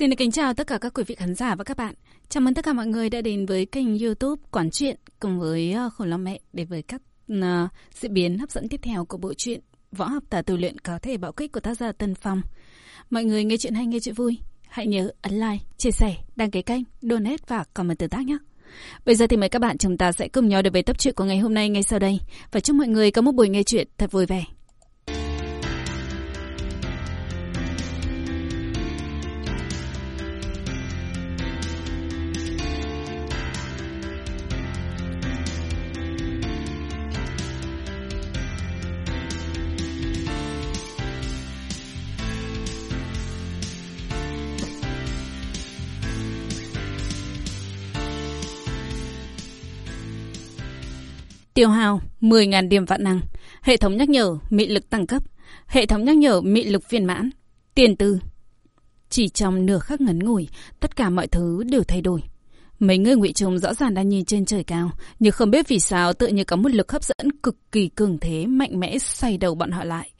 Xin được kính chào tất cả các quý vị khán giả và các bạn. Chào mừng tất cả mọi người đã đến với kênh youtube Quán truyện cùng với khổng Khổ Mẹ để với các ờ, uh, diễn biến hấp dẫn tiếp theo của bộ truyện Võ học tả tù luyện có thể bạo kích của tác giả Tân Phong. Mọi người nghe chuyện hay nghe chuyện vui. Hãy nhớ ấn like, chia sẻ, đăng ký kênh, donate và comment tương tác nhé. Bây giờ thì mời các bạn chúng ta sẽ cùng nhau đến với tập truyện của ngày hôm nay ngay sau đây. Và chúc mọi người có một buổi nghe chuyện thật vui vẻ. Tiêu hào 10.000 điểm vạn năng. Hệ thống nhắc nhở mị lực tăng cấp. Hệ thống nhắc nhở mị lực viên mãn. Tiền tư. Chỉ trong nửa khắc ngắn ngủi, tất cả mọi thứ đều thay đổi. Mấy người ngụy trùng rõ ràng đang nhìn trên trời cao, nhưng không biết vì sao tự như có một lực hấp dẫn cực kỳ cường thế, mạnh mẽ xoay đầu bọn họ lại.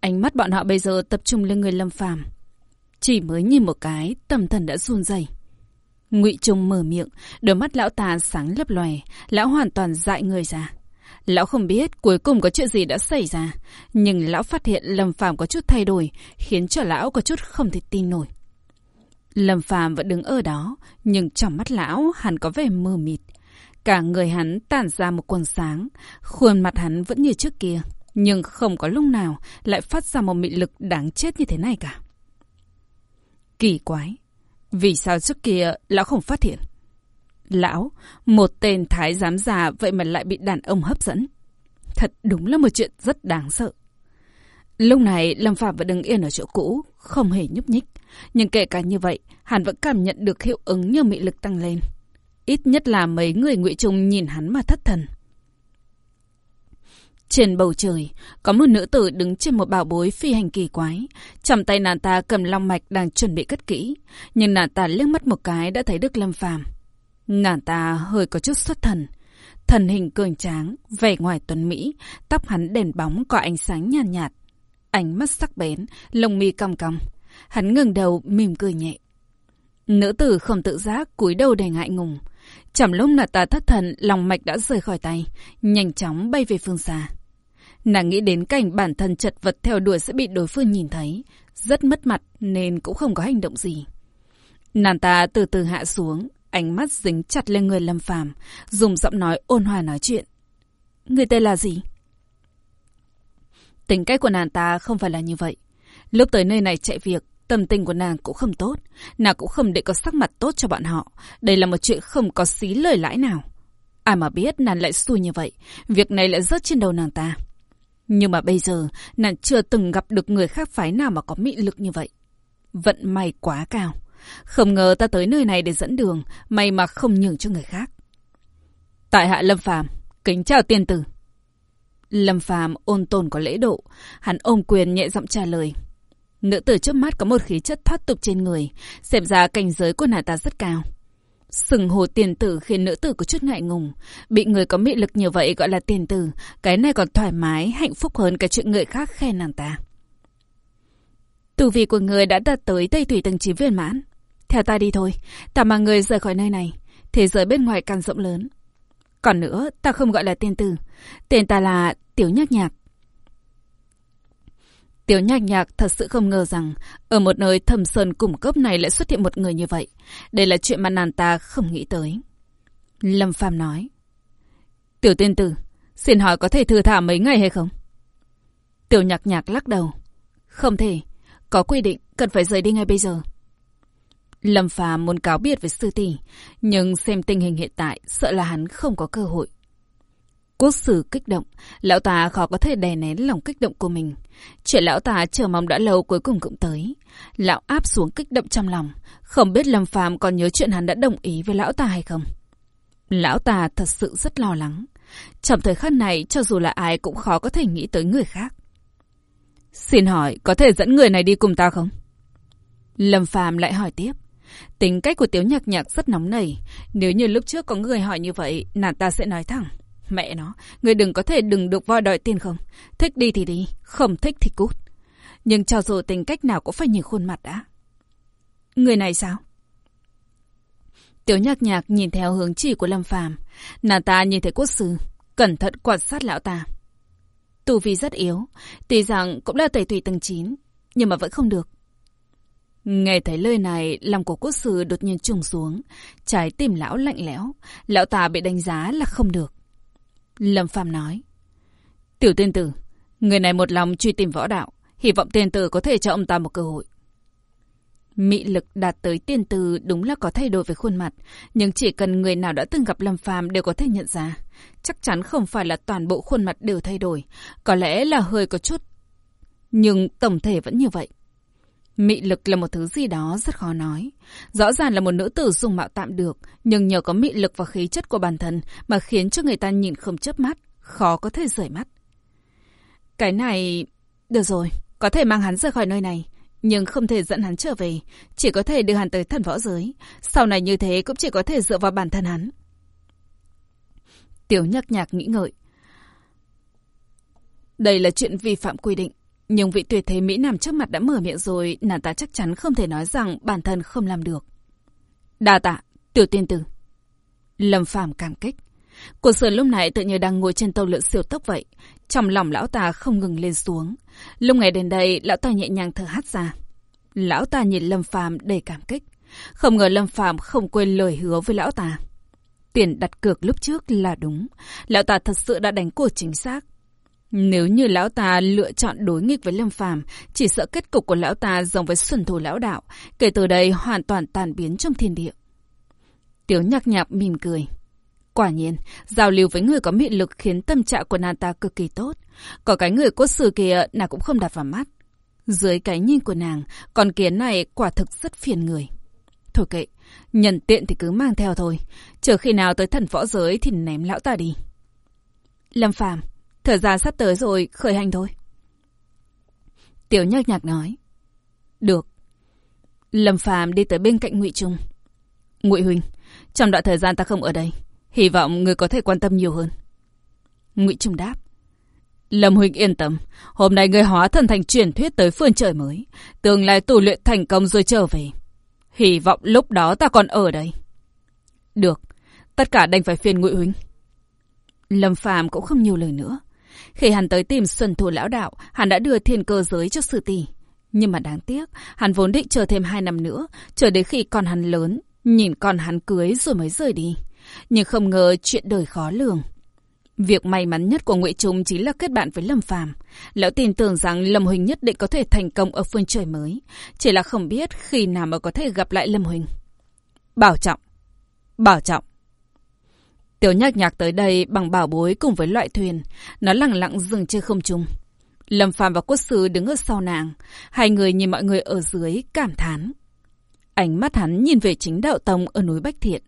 Ánh mắt bọn họ bây giờ tập trung lên người Lâm Phàm. Chỉ mới nhìn một cái, tâm thần đã run rẩy. Ngụy Trung mở miệng, đôi mắt lão ta sáng lấp lòe, lão hoàn toàn dại người ra. Lão không biết cuối cùng có chuyện gì đã xảy ra, nhưng lão phát hiện Lâm Phàm có chút thay đổi, khiến cho lão có chút không thể tin nổi. Lâm Phàm vẫn đứng ở đó, nhưng trong mắt lão hắn có vẻ mơ mịt. Cả người hắn tản ra một quần sáng, khuôn mặt hắn vẫn như trước kia, nhưng không có lúc nào lại phát ra một mị lực đáng chết như thế này cả. Kỳ quái, vì sao trước kia lão không phát hiện? Lão, một tên thái giám già vậy mà lại bị đàn ông hấp dẫn. Thật đúng là một chuyện rất đáng sợ. Lúc này Lâm Phạm vẫn đứng yên ở chỗ cũ, không hề nhúc nhích. Nhưng kể cả như vậy, hắn vẫn cảm nhận được hiệu ứng như mị lực tăng lên. Ít nhất là mấy người ngụy trung nhìn hắn mà thất thần. Trên bầu trời, có một nữ tử đứng trên một bảo bối phi hành kỳ quái. Trong tay nàng ta cầm long mạch đang chuẩn bị cất kỹ. Nhưng nàng ta liếc mắt một cái đã thấy được Lâm Phàm. Nàng ta hơi có chút xuất thần. Thần hình cường tráng, vẻ ngoài tuấn Mỹ, tóc hắn đèn bóng có ánh sáng nhàn nhạt, nhạt. Ánh mắt sắc bén, lông mi cong cong. Hắn ngừng đầu, mỉm cười nhẹ. Nữ tử không tự giác, cúi đầu đầy ngại ngùng. Chẳng lúc nàng ta thất thần, lòng mạch đã rời khỏi tay, nhanh chóng bay về phương xa. Nàng nghĩ đến cảnh bản thân chật vật theo đuổi sẽ bị đối phương nhìn thấy. Rất mất mặt nên cũng không có hành động gì. Nàng ta từ từ hạ xuống, ánh mắt dính chặt lên người Lâm Phàm, dùng giọng nói ôn hòa nói chuyện. Người tên là gì? Tính cách của nàng ta không phải là như vậy. Lúc tới nơi này chạy việc, tâm tình của nàng cũng không tốt. Nàng cũng không để có sắc mặt tốt cho bọn họ. Đây là một chuyện không có xí lời lãi nào. Ai mà biết nàng lại xui như vậy. Việc này lại rớt trên đầu nàng ta. Nhưng mà bây giờ, nàng chưa từng gặp được người khác phái nào mà có mị lực như vậy. Vận may quá cao. Không ngờ ta tới nơi này để dẫn đường, may mà không nhường cho người khác. Tại hạ Lâm Phàm, kính chào tiên tử. Lâm Phàm ôn tồn có lễ độ, hắn ôm quyền nhẹ giọng trả lời. Nữ tử trước mắt có một khí chất thoát tục trên người, xem ra cảnh giới của nàng ta rất cao. Sừng hồ tiền tử khiến nữ tử có chút ngại ngùng. Bị người có mị lực như vậy gọi là tiền tử. Cái này còn thoải mái, hạnh phúc hơn cái chuyện người khác khen nàng ta. Tù vị của người đã đạt tới Tây Thủy tầng 9 viên mãn. Theo ta đi thôi, ta mang người rời khỏi nơi này. Thế giới bên ngoài càng rộng lớn. Còn nữa, ta không gọi là tiên tử. Tên ta là Tiểu Nhạc Nhạc. Tiểu nhạc nhạc thật sự không ngờ rằng ở một nơi thầm sơn cùng cốc này lại xuất hiện một người như vậy. Đây là chuyện mà nàng ta không nghĩ tới. Lâm Phàm nói. Tiểu tiên tử, xin hỏi có thể thư thả mấy ngày hay không? Tiểu nhạc nhạc lắc đầu. Không thể, có quy định cần phải rời đi ngay bây giờ. Lâm Phàm muốn cáo biệt với sư tỷ, nhưng xem tình hình hiện tại sợ là hắn không có cơ hội. Quốc sử kích động, lão ta khó có thể đè nén lòng kích động của mình. Chuyện lão ta chờ mong đã lâu cuối cùng cũng tới. Lão áp xuống kích động trong lòng, không biết Lâm Phàm còn nhớ chuyện hắn đã đồng ý với lão ta hay không. Lão ta thật sự rất lo lắng. Trong thời khắc này, cho dù là ai cũng khó có thể nghĩ tới người khác. Xin hỏi, có thể dẫn người này đi cùng ta không? Lâm Phàm lại hỏi tiếp. Tính cách của Tiếu Nhạc Nhạc rất nóng nảy. Nếu như lúc trước có người hỏi như vậy, nàng ta sẽ nói thẳng. Mẹ nó, người đừng có thể đừng được voi đòi tiền không? Thích đi thì đi, không thích thì cút. Nhưng cho dù tính cách nào cũng phải nhìn khuôn mặt đã. Người này sao? Tiểu nhạc nhạc nhìn theo hướng chỉ của Lâm Phàm Nàng ta nhìn thấy quốc sư, cẩn thận quan sát lão ta. Tu vi rất yếu, tuy rằng cũng là tẩy tùy tầng 9, nhưng mà vẫn không được. Nghe thấy lời này, lòng của quốc sư đột nhiên trùng xuống, trái tim lão lạnh lẽo, lão ta bị đánh giá là không được. Lâm Phàm nói, Tiểu tiên tử, người này một lòng truy tìm võ đạo, hy vọng tiên tử có thể cho ông ta một cơ hội. Mị lực đạt tới tiên tử đúng là có thay đổi về khuôn mặt, nhưng chỉ cần người nào đã từng gặp Lâm Phàm đều có thể nhận ra. Chắc chắn không phải là toàn bộ khuôn mặt đều thay đổi, có lẽ là hơi có chút. Nhưng tổng thể vẫn như vậy. Mị lực là một thứ gì đó rất khó nói. Rõ ràng là một nữ tử dùng mạo tạm được, nhưng nhờ có mị lực và khí chất của bản thân mà khiến cho người ta nhìn không chớp mắt, khó có thể rời mắt. Cái này... Được rồi, có thể mang hắn rời khỏi nơi này, nhưng không thể dẫn hắn trở về, chỉ có thể đưa hắn tới thần võ giới. Sau này như thế cũng chỉ có thể dựa vào bản thân hắn. Tiểu nhạc nhạc nghĩ ngợi. Đây là chuyện vi phạm quy định. Nhưng vị tuyệt thế Mỹ Nam trước mặt đã mở miệng rồi, nàng ta chắc chắn không thể nói rằng bản thân không làm được. Đa tạ, tiểu tiên tử. Lâm Phàm cảm kích. Cuộc sở lúc này tự như đang ngồi trên tàu lượn siêu tốc vậy. Trong lòng lão ta không ngừng lên xuống. Lúc ngày đến đây, lão ta nhẹ nhàng thở hắt ra. Lão ta nhìn Lâm Phàm đầy cảm kích. Không ngờ Lâm Phàm không quên lời hứa với lão ta. Tiền đặt cược lúc trước là đúng. Lão ta thật sự đã đánh cuộc chính xác. Nếu như lão ta lựa chọn đối nghịch với Lâm Phàm, chỉ sợ kết cục của lão ta giống với xuân thủ lão đạo, kể từ đây hoàn toàn tàn biến trong thiên địa. Tiếu nhạc nhạc mỉm cười. Quả nhiên, giao lưu với người có mị lực khiến tâm trạng của nàng ta cực kỳ tốt. Có cái người cốt sử kia nàng cũng không đặt vào mắt. Dưới cái nhìn của nàng, con kiến này quả thực rất phiền người. Thôi kệ, nhận tiện thì cứ mang theo thôi. Chờ khi nào tới thần võ giới thì ném lão ta đi. Lâm Phàm Thời gian sắp tới rồi, khởi hành thôi. Tiểu nhắc nhạc nói. Được. Lâm Phàm đi tới bên cạnh Ngụy Trung. Ngụy Huynh, trong đoạn thời gian ta không ở đây, hy vọng người có thể quan tâm nhiều hơn. Ngụy Trung đáp. Lâm Huynh yên tâm, hôm nay người hóa thần thành truyền thuyết tới phương trời mới, tương lai tu luyện thành công rồi trở về. Hy vọng lúc đó ta còn ở đây. Được, tất cả đành phải phiền Ngụy Huynh. Lâm Phàm cũng không nhiều lời nữa. Khi hắn tới tìm Xuân Thù Lão Đạo, hắn đã đưa thiên cơ giới cho sư tỷ. Nhưng mà đáng tiếc, hắn vốn định chờ thêm hai năm nữa, chờ đến khi con hắn lớn, nhìn con hắn cưới rồi mới rời đi. Nhưng không ngờ chuyện đời khó lường. Việc may mắn nhất của Ngụy Trung chính là kết bạn với Lâm Phàm. Lão tin tưởng rằng Lâm Huỳnh nhất định có thể thành công ở phương trời mới, chỉ là không biết khi nào mà có thể gặp lại Lâm Huỳnh. Bảo trọng, bảo trọng. Tiểu nhạc nhạc tới đây bằng bảo bối cùng với loại thuyền. Nó lặng lặng dừng trên không trung. Lâm Phàm và Quốc Sư đứng ở sau nàng. Hai người nhìn mọi người ở dưới cảm thán. Ánh mắt hắn nhìn về chính đạo tông ở núi Bách Thiện.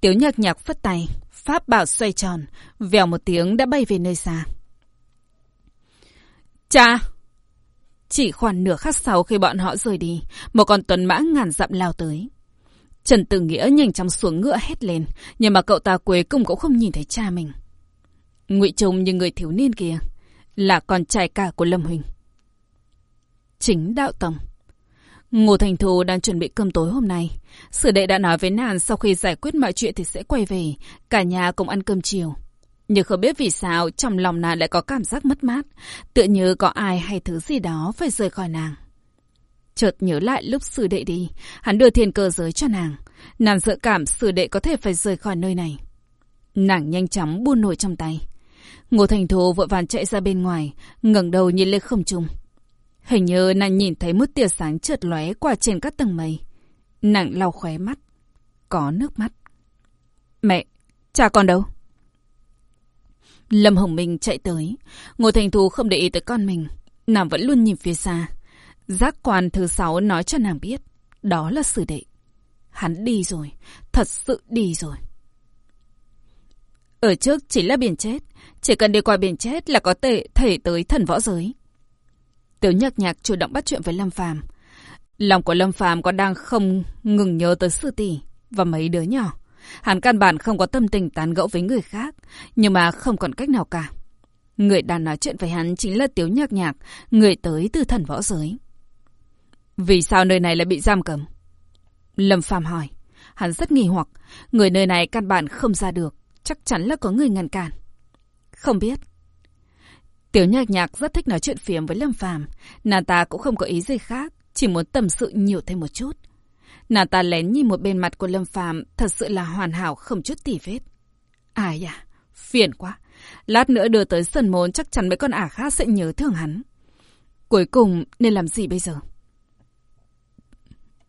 Tiểu nhạc nhạc phất tay, pháp bảo xoay tròn, vèo một tiếng đã bay về nơi xa. Cha! Chỉ khoảng nửa khắc sau khi bọn họ rời đi, một con tuần mã ngàn dặm lao tới. Trần Tử Nghĩa nhanh chóng xuống ngựa hét lên, nhưng mà cậu ta cuối cùng cũng không nhìn thấy cha mình. Ngụy Trung như người thiếu niên kia, là con trai cả của Lâm Huỳnh. Chính đạo tông. Ngô Thành Thù đang chuẩn bị cơm tối hôm nay. Sử đệ đã nói với nàng sau khi giải quyết mọi chuyện thì sẽ quay về, cả nhà cùng ăn cơm chiều. Nhưng không biết vì sao trong lòng nàng lại có cảm giác mất mát, tựa như có ai hay thứ gì đó phải rời khỏi nàng. Chợt nhớ lại lúc sư đệ đi, hắn đưa thiên cơ giới cho nàng. Nàng dự cảm sư đệ có thể phải rời khỏi nơi này. Nàng nhanh chóng buôn nổi trong tay. Ngô Thành Thù vội vàng chạy ra bên ngoài, ngẩng đầu nhìn lên không trung. Hình như nàng nhìn thấy một tia sáng chợt lóe qua trên các tầng mây. Nàng lau khóe mắt. Có nước mắt. Mẹ, cha con đâu? Lâm Hồng Minh chạy tới. Ngô Thành Thù không để ý tới con mình. Nàng vẫn luôn nhìn phía xa. Giác quan thứ sáu nói cho nàng biết. Đó là sử đệ. Hắn đi rồi. Thật sự đi rồi. Ở trước chỉ là biển chết. Chỉ cần đi qua biển chết là có thể thể tới thần võ giới. Tiểu nhạc nhạc chủ động bắt chuyện với Lâm Phàm. Lòng của Lâm Phàm có đang không ngừng nhớ tới sư tỷ và mấy đứa nhỏ. Hắn căn bản không có tâm tình tán gẫu với người khác, nhưng mà không còn cách nào cả. Người đang nói chuyện với hắn chính là Tiếu Nhạc Nhạc, người tới từ thần võ giới. Vì sao nơi này lại bị giam cầm? Lâm Phàm hỏi. Hắn rất nghi hoặc, người nơi này căn bản không ra được, chắc chắn là có người ngăn cản. Không biết. Tiểu nhạc nhạc rất thích nói chuyện phiếm với Lâm Phàm, nàng ta cũng không có ý gì khác, chỉ muốn tâm sự nhiều thêm một chút. Nàng ta lén nhìn một bên mặt của Lâm Phàm, thật sự là hoàn hảo không chút tỉ vết. Ai à, phiền quá. Lát nữa đưa tới sân môn chắc chắn mấy con ả khác sẽ nhớ thương hắn. Cuối cùng nên làm gì bây giờ?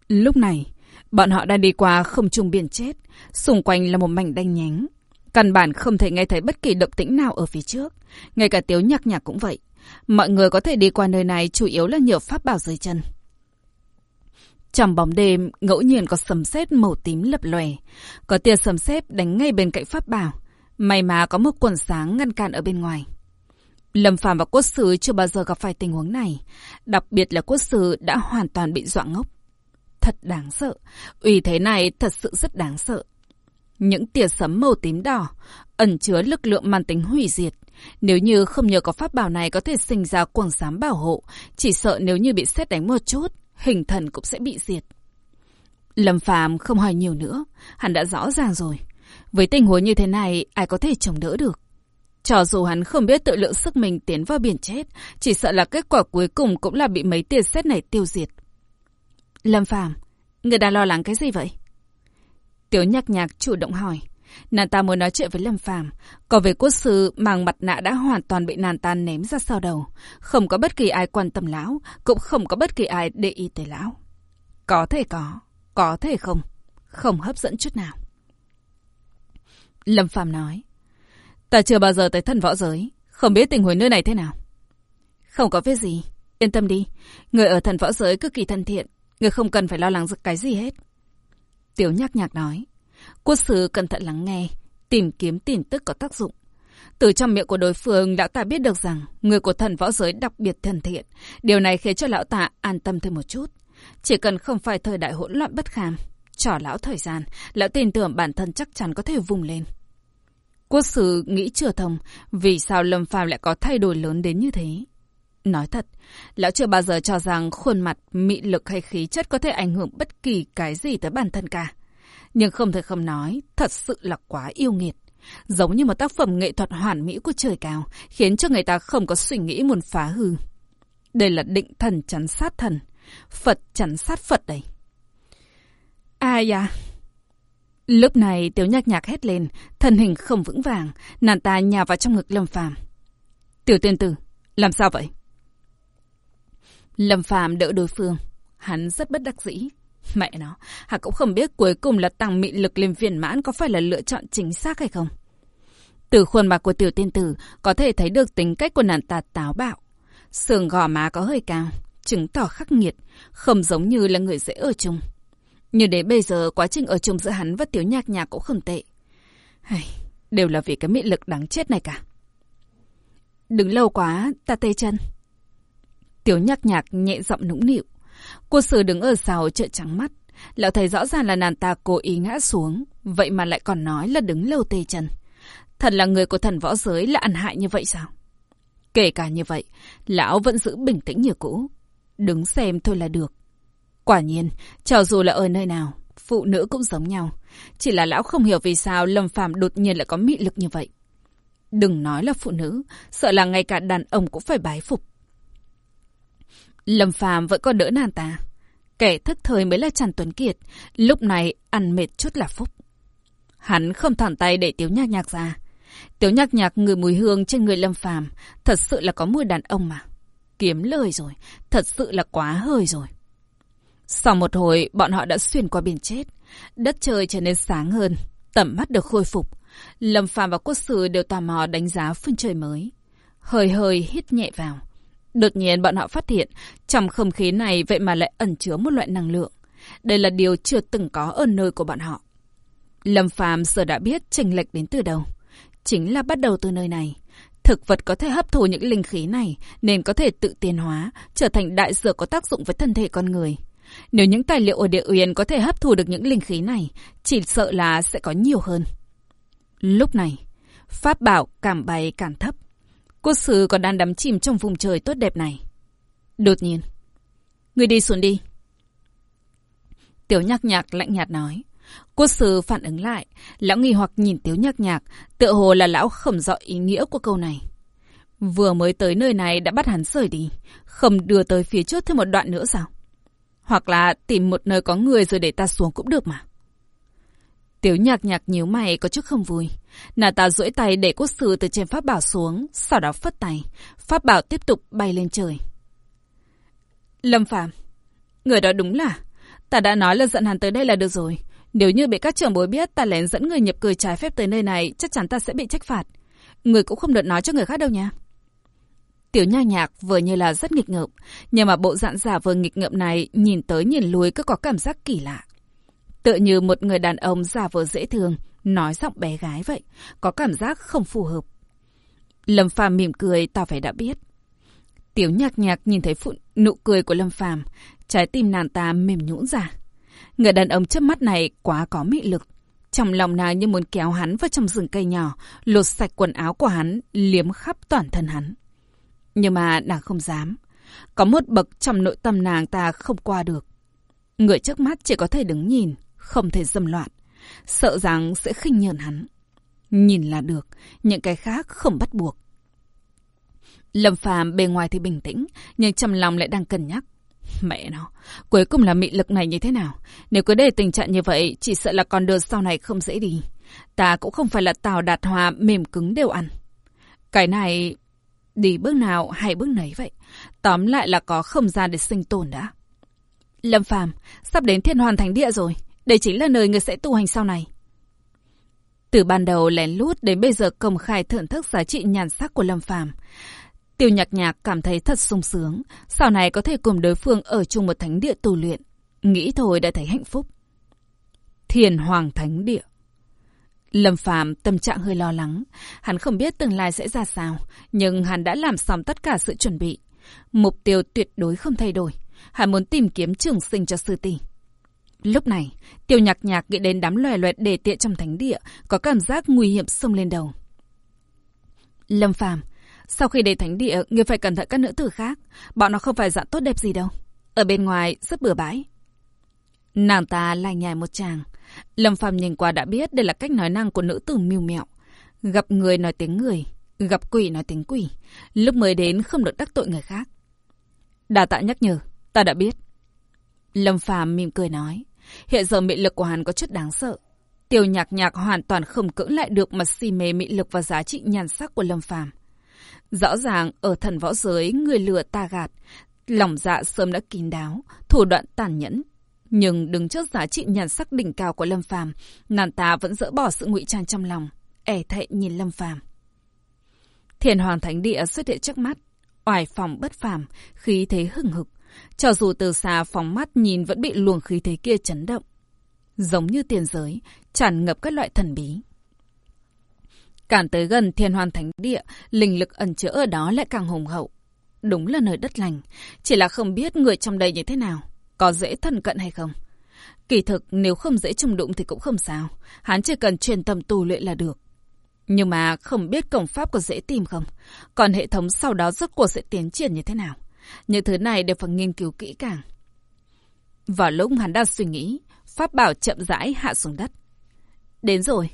Lúc này, bọn họ đang đi qua không trung biển chết, xung quanh là một mảnh đanh nhánh. Căn bản không thể nghe thấy bất kỳ động tĩnh nào ở phía trước. Ngay cả tiếu nhạc nhạc cũng vậy. Mọi người có thể đi qua nơi này chủ yếu là nhờ pháp bảo dưới chân. Trong bóng đêm, ngẫu nhiên có sấm sét màu tím lập lòe. Có tia sấm sét đánh ngay bên cạnh pháp bảo. May mà có một quần sáng ngăn cản ở bên ngoài. Lâm Phàm và Quốc Sư chưa bao giờ gặp phải tình huống này. Đặc biệt là Quốc Sư đã hoàn toàn bị dọa ngốc. Thật đáng sợ. Uy thế này thật sự rất đáng sợ. Những tia sấm màu tím đỏ, ẩn chứa lực lượng mang tính hủy diệt. Nếu như không nhờ có pháp bảo này có thể sinh ra quần sám bảo hộ, chỉ sợ nếu như bị xét đánh một chút, hình thần cũng sẽ bị diệt. Lâm Phàm không hỏi nhiều nữa, hắn đã rõ ràng rồi. Với tình huống như thế này, ai có thể chống đỡ được. Cho dù hắn không biết tự lượng sức mình tiến vào biển chết, chỉ sợ là kết quả cuối cùng cũng là bị mấy tia xét này tiêu diệt. Lâm Phàm, người đang lo lắng cái gì vậy? Tiểu nhạc nhạc chủ động hỏi. Nàng ta muốn nói chuyện với Lâm Phàm, còn về quốc sư mang mặt nạ đã hoàn toàn bị nàng ta ném ra sau đầu, không có bất kỳ ai quan tâm lão, cũng không có bất kỳ ai để ý tới lão. Có thể có, có thể không, không hấp dẫn chút nào. Lâm Phàm nói, ta chưa bao giờ tới thần võ giới, không biết tình huống nơi này thế nào. Không có việc gì, yên tâm đi, người ở thần võ giới cực kỳ thân thiện, người không cần phải lo lắng cái gì hết. Tiểu nhắc nhạc nói. Quốc sư cẩn thận lắng nghe, tìm kiếm tin tức có tác dụng. Từ trong miệng của đối phương, lão ta biết được rằng người của thần võ giới đặc biệt thân thiện. Điều này khiến cho lão ta an tâm thêm một chút. Chỉ cần không phải thời đại hỗn loạn bất kham, trỏ lão thời gian, lão tin tưởng bản thân chắc chắn có thể vùng lên. Quốc sư nghĩ chưa thông, vì sao Lâm Phàm lại có thay đổi lớn đến như thế? Nói thật, lão chưa bao giờ cho rằng khuôn mặt, mị lực hay khí chất có thể ảnh hưởng bất kỳ cái gì tới bản thân cả. Nhưng không thể không nói, thật sự là quá yêu nghiệt. Giống như một tác phẩm nghệ thuật hoàn mỹ của trời cao, khiến cho người ta không có suy nghĩ muốn phá hư. Đây là định thần chắn sát thần, Phật chắn sát Phật đây. Ai à? Lúc này tiểu nhạc nhạc hét lên, thân hình không vững vàng, nàng ta nhào vào trong ngực Lâm Phàm. Tiểu tiên tử, làm sao vậy? Lâm Phàm đỡ đối phương, hắn rất bất đắc dĩ. Mẹ nó, hắn cũng không biết cuối cùng là tăng mị lực lên viên mãn có phải là lựa chọn chính xác hay không. Từ khuôn mặt của tiểu tiên tử có thể thấy được tính cách của nàng ta táo bạo. Sườn gò má có hơi cao, chứng tỏ khắc nghiệt, không giống như là người dễ ở chung. Nhưng đến bây giờ quá trình ở chung giữa hắn và tiểu nhạc nhạc cũng không tệ. Hay, đều là vì cái mị lực đáng chết này cả. Đứng lâu quá, ta tê chân. Tiểu nhạc nhạc nhẹ giọng nũng nịu. Cô sử đứng ở sau trợ trắng mắt. Lão thấy rõ ràng là nàng ta cố ý ngã xuống. Vậy mà lại còn nói là đứng lâu tê chân. Thật là người của thần võ giới là ăn hại như vậy sao? Kể cả như vậy, lão vẫn giữ bình tĩnh như cũ. Đứng xem thôi là được. Quả nhiên, cho dù là ở nơi nào, phụ nữ cũng giống nhau. Chỉ là lão không hiểu vì sao Lâm Phàm đột nhiên lại có mị lực như vậy. Đừng nói là phụ nữ, sợ là ngay cả đàn ông cũng phải bái phục. Lâm Phàm vẫn còn đỡ nàng ta. Kẻ thức thời mới là Trần Tuấn Kiệt, lúc này ăn mệt chút là phúc. Hắn không thẳng tay để Tiếu Nhạc Nhạc ra. Tiếu Nhạc Nhạc người mùi hương trên người Lâm Phàm, thật sự là có mùi đàn ông mà. Kiếm lời rồi, thật sự là quá hơi rồi. Sau một hồi, bọn họ đã xuyên qua biển chết. Đất trời trở nên sáng hơn, tầm mắt được khôi phục. Lâm Phàm và Quốc Sư đều tò mò đánh giá phương trời mới. Hơi hơi hít nhẹ vào. Đột nhiên bọn họ phát hiện, trong không khí này vậy mà lại ẩn chứa một loại năng lượng. Đây là điều chưa từng có ở nơi của bọn họ. Lâm Phàm giờ đã biết chênh lệch đến từ đâu. Chính là bắt đầu từ nơi này. Thực vật có thể hấp thụ những linh khí này nên có thể tự tiến hóa, trở thành đại dược có tác dụng với thân thể con người. Nếu những tài liệu ở địa uyên có thể hấp thụ được những linh khí này, chỉ sợ là sẽ có nhiều hơn. Lúc này, pháp bảo càng bay càng thấp. Quốc sư còn đang đắm chìm trong vùng trời tốt đẹp này. Đột nhiên. Người đi xuống đi. Tiểu nhạc nhạc lạnh nhạt nói. Quốc sư phản ứng lại, lão nghi hoặc nhìn Tiếu nhạc nhạc, tựa hồ là lão khẩm rõ ý nghĩa của câu này. Vừa mới tới nơi này đã bắt hắn rời đi, không đưa tới phía trước thêm một đoạn nữa sao? Hoặc là tìm một nơi có người rồi để ta xuống cũng được mà. Tiếu nhạc nhạc nhíu mày có chút không vui. Nà ta duỗi tay để quốc sư từ trên pháp bảo xuống, sau đó phất tay. Pháp bảo tiếp tục bay lên trời. Lâm Phạm, người đó đúng là... Ta đã nói là dẫn hắn tới đây là được rồi. Nếu như bị các trưởng bối biết ta lén dẫn người nhập cười trái phép tới nơi này, chắc chắn ta sẽ bị trách phạt. Người cũng không được nói cho người khác đâu nha. Tiểu nha nhạc vừa như là rất nghịch ngợm, nhưng mà bộ dạng giả vừa nghịch ngợm này nhìn tới nhìn lui cứ có cảm giác kỳ lạ. Tựa như một người đàn ông giả vờ dễ thương, nói giọng bé gái vậy, có cảm giác không phù hợp. Lâm Phàm mỉm cười tỏ vẻ đã biết. Tiểu nhạc nhạc nhìn thấy phụ nụ cười của Lâm Phàm, trái tim nàng ta mềm nhũn ra. Người đàn ông trước mắt này quá có mị lực. Trong lòng nàng như muốn kéo hắn vào trong rừng cây nhỏ, lột sạch quần áo của hắn, liếm khắp toàn thân hắn. Nhưng mà nàng không dám. Có một bậc trong nội tâm nàng ta không qua được. Người trước mắt chỉ có thể đứng nhìn, không thể dâm loạn. Sợ rằng sẽ khinh nhờn hắn. Nhìn là được, những cái khác không bắt buộc. Lâm Phàm bề ngoài thì bình tĩnh, nhưng trong lòng lại đang cân nhắc. Mẹ nó, cuối cùng là mị lực này như thế nào? Nếu cứ để tình trạng như vậy, chỉ sợ là con đường sau này không dễ đi. Ta cũng không phải là tàu đạt hòa mềm cứng đều ăn. Cái này, đi bước nào hay bước nấy vậy. Tóm lại là có không gian để sinh tồn đã. Lâm Phàm sắp đến thiên hoàn thành địa rồi. Đây chính là nơi người sẽ tu hành sau này. Từ ban đầu lén lút đến bây giờ công khai thưởng thức giá trị nhàn sắc của Lâm Phàm Tiêu nhạc nhạc cảm thấy thật sung sướng, sau này có thể cùng đối phương ở chung một thánh địa tu luyện. Nghĩ thôi đã thấy hạnh phúc. Thiền Hoàng Thánh Địa Lâm Phàm tâm trạng hơi lo lắng, hắn không biết tương lai sẽ ra sao, nhưng hắn đã làm xong tất cả sự chuẩn bị. Mục tiêu tuyệt đối không thay đổi, hắn muốn tìm kiếm trường sinh cho sư tỷ. Lúc này, tiêu nhạc nhạc nghĩ đến đám loè loẹt đề tiện trong thánh địa, có cảm giác nguy hiểm xông lên đầu. Lâm Phàm sau khi đến thánh địa, người phải cẩn thận các nữ tử khác. Bọn nó không phải dạng tốt đẹp gì đâu. Ở bên ngoài, rất bừa bãi. Nàng ta lại nhài một chàng. Lâm Phàm nhìn qua đã biết đây là cách nói năng của nữ tử mưu mẹo. Gặp người nói tiếng người, gặp quỷ nói tiếng quỷ. Lúc mới đến không được đắc tội người khác. Đà tạ nhắc nhở, ta đã biết. Lâm Phàm mỉm cười nói. Hiện giờ mị lực của hắn có chút đáng sợ. Tiêu nhạc nhạc hoàn toàn không cưỡng lại được mà si mê mị lực và giá trị nhàn sắc của Lâm Phàm. Rõ ràng ở thần võ giới người lừa ta gạt, lòng dạ sớm đã kín đáo, thủ đoạn tàn nhẫn. Nhưng đứng trước giá trị nhàn sắc đỉnh cao của Lâm Phàm, nàng ta vẫn dỡ bỏ sự ngụy trang trong lòng, ẻ thệ nhìn Lâm Phàm. Thiền Hoàng Thánh Địa xuất hiện trước mắt, oải phòng bất phàm, khí thế hừng hực. Cho dù từ xa phóng mắt nhìn vẫn bị luồng khí thế kia chấn động. Giống như tiền giới, tràn ngập các loại thần bí. Càng tới gần thiên hoàn thánh địa, linh lực ẩn chứa ở đó lại càng hùng hậu. Đúng là nơi đất lành, chỉ là không biết người trong đây như thế nào, có dễ thân cận hay không. Kỳ thực nếu không dễ trùng đụng thì cũng không sao, hắn chỉ cần truyền tâm tu luyện là được. Nhưng mà không biết cổng pháp có dễ tìm không? Còn hệ thống sau đó rốt cuộc sẽ tiến triển như thế nào? Những thứ này đều phải nghiên cứu kỹ càng. Vào lúc hắn đang suy nghĩ, pháp bảo chậm rãi hạ xuống đất. Đến rồi.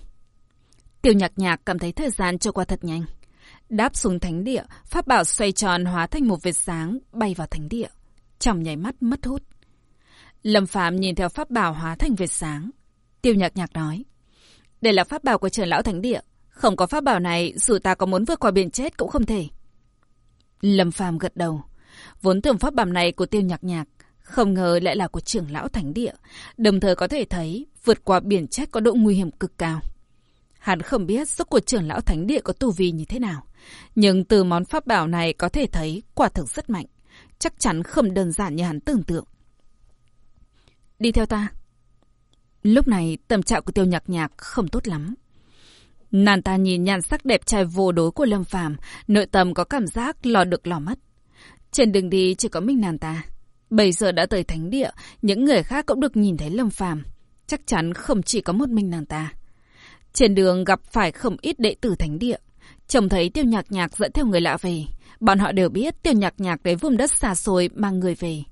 Tiêu nhạc nhạc cảm thấy thời gian trôi qua thật nhanh. Đáp xuống thánh địa, pháp bảo xoay tròn hóa thành một vệt sáng bay vào thánh địa. Trong nháy mắt mất hút. Lâm Phạm nhìn theo pháp bảo hóa thành vệt sáng. Tiêu nhạc nhạc nói. Đây là pháp bảo của trưởng lão thánh địa. Không có pháp bảo này, dù ta có muốn vượt qua biển chết cũng không thể. Lâm Phàm gật đầu. Vốn tưởng pháp bảo này của tiêu nhạc nhạc, không ngờ lại là của trưởng lão thánh địa. Đồng thời có thể thấy, vượt qua biển chết có độ nguy hiểm cực cao. Hắn không biết sức của trưởng lão thánh địa có tu vi như thế nào. Nhưng từ món pháp bảo này có thể thấy quả thực rất mạnh. Chắc chắn không đơn giản như hắn tưởng tượng. Đi theo ta. Lúc này tâm trạng của tiêu nhạc nhạc không tốt lắm. Nàng ta nhìn nhan sắc đẹp trai vô đối của Lâm Phàm, nội tâm có cảm giác lo được lo mất. Trên đường đi chỉ có mình nàng ta. Bây giờ đã tới thánh địa, những người khác cũng được nhìn thấy Lâm Phàm, chắc chắn không chỉ có một mình nàng ta. Trên đường gặp phải không ít đệ tử thánh địa. Trông thấy tiêu nhạc nhạc dẫn theo người lạ về. Bọn họ đều biết tiêu nhạc nhạc đến vùng đất xa xôi mang người về.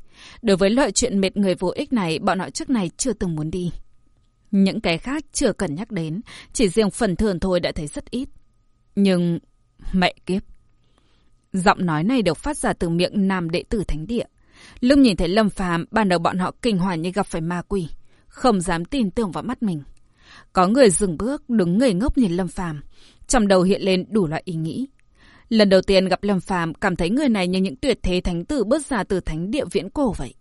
Đối với loại chuyện mệt người vô ích này, bọn họ trước này chưa từng muốn đi. Những cái khác chưa cần nhắc đến, chỉ riêng phần thường thôi đã thấy rất ít. Nhưng... mẹ kiếp! Giọng nói này được phát ra từ miệng nam đệ tử thánh địa. Lúc nhìn thấy Lâm Phàm, ban đầu bọn họ kinh hoàng như gặp phải ma quỷ, không dám tin tưởng vào mắt mình. Có người dừng bước, đứng ngây ngốc nhìn Lâm Phàm, trong đầu hiện lên đủ loại ý nghĩ. Lần đầu tiên gặp Lâm Phàm, cảm thấy người này như những tuyệt thế thánh tử bước ra từ thánh địa viễn cổ vậy.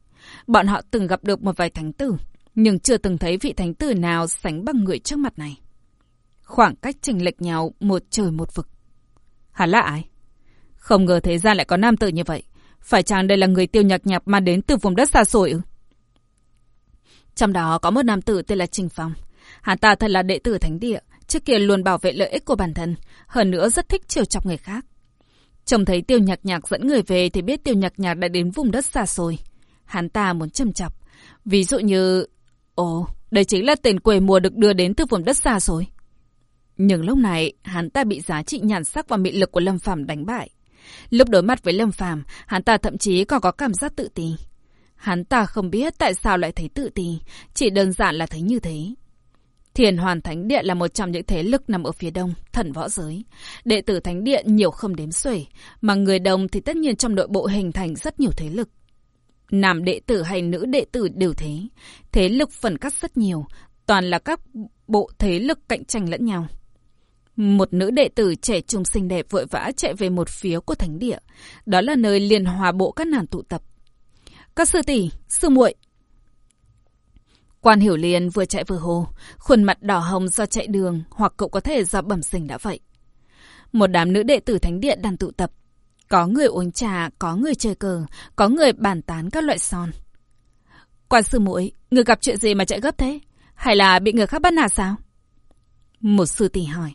Bọn họ từng gặp được một vài thánh tử, nhưng chưa từng thấy vị thánh tử nào sánh bằng người trước mặt này. Khoảng cách chênh lệch nhau một trời một vực. Hắn là ai? Không ngờ thế gian lại có nam tử như vậy. Phải chăng đây là người tiêu nhạc nhạc mà đến từ vùng đất xa xôi ư? Trong đó có một nam tử tên là Trình Phong. Hắn ta thật là đệ tử thánh địa, trước kia luôn bảo vệ lợi ích của bản thân, hơn nữa rất thích chiều chọc người khác. Trông thấy tiêu nhạc nhạc dẫn người về thì biết tiêu nhạc nhạc đã đến vùng đất xa xôi. Hắn ta muốn châm chọc. Ví dụ như... Ồ, đây chính là tên quê mùa được đưa đến từ vùng đất xa xôi. Nhưng lúc này, hắn ta bị giá trị nhàn sắc và mị lực của Lâm Phàm đánh bại. Lúc đối mặt với Lâm Phàm, hắn ta thậm chí còn có cảm giác tự ti. Hắn ta không biết tại sao lại thấy tự ti, chỉ đơn giản là thấy như thế. Thiền Hoàn Thánh Điện là một trong những thế lực nằm ở phía đông, thần võ giới. Đệ tử Thánh Điện nhiều không đếm xuể, mà người đông thì tất nhiên trong nội bộ hình thành rất nhiều thế lực. Nam đệ tử hay nữ đệ tử đều thế. Thế lực phần cắt rất nhiều, toàn là các bộ thế lực cạnh tranh lẫn nhau. Một nữ đệ tử trẻ trung xinh đẹp vội vã chạy về một phía của thánh địa. Đó là nơi liền hòa bộ các nàng tụ tập. Các sư tỷ, sư muội. Quan Hiểu liền vừa chạy vừa hồ, khuôn mặt đỏ hồng do chạy đường hoặc cậu có thể do bẩm sinh đã vậy. Một đám nữ đệ tử thánh điện đang tụ tập. Có người uống trà, có người chơi cờ, có người bàn tán các loại son. Quan sư muội, người gặp chuyện gì mà chạy gấp thế? Hay là bị người khác bắt nạt sao? Một sư tỷ hỏi.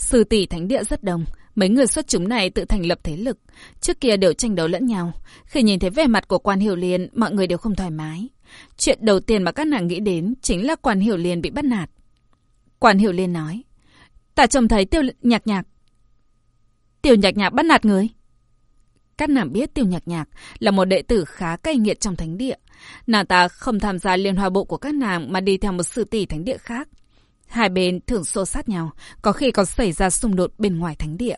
Sư tỷ thánh địa rất đông, mấy người xuất chúng này tự thành lập thế lực. Trước kia đều tranh đấu lẫn nhau. Khi nhìn thấy vẻ mặt của quan hiểu liên, mọi người đều không thoải mái. Chuyện đầu tiên mà các nàng nghĩ đến chính là quan hiểu liên bị bắt nạt. Quan hiểu liên nói. Ta trông thấy tiêu nhạc nhạc. Tiêu nhạc nhạc bắt nạt người. Các nàng biết tiêu nhạc nhạc là một đệ tử khá cay nghiệt trong thánh địa. Nàng ta không tham gia liên hoa bộ của các nàng mà đi theo một sư tỷ thánh địa khác. Hai bên thường xô sát nhau, có khi còn xảy ra xung đột bên ngoài thánh địa.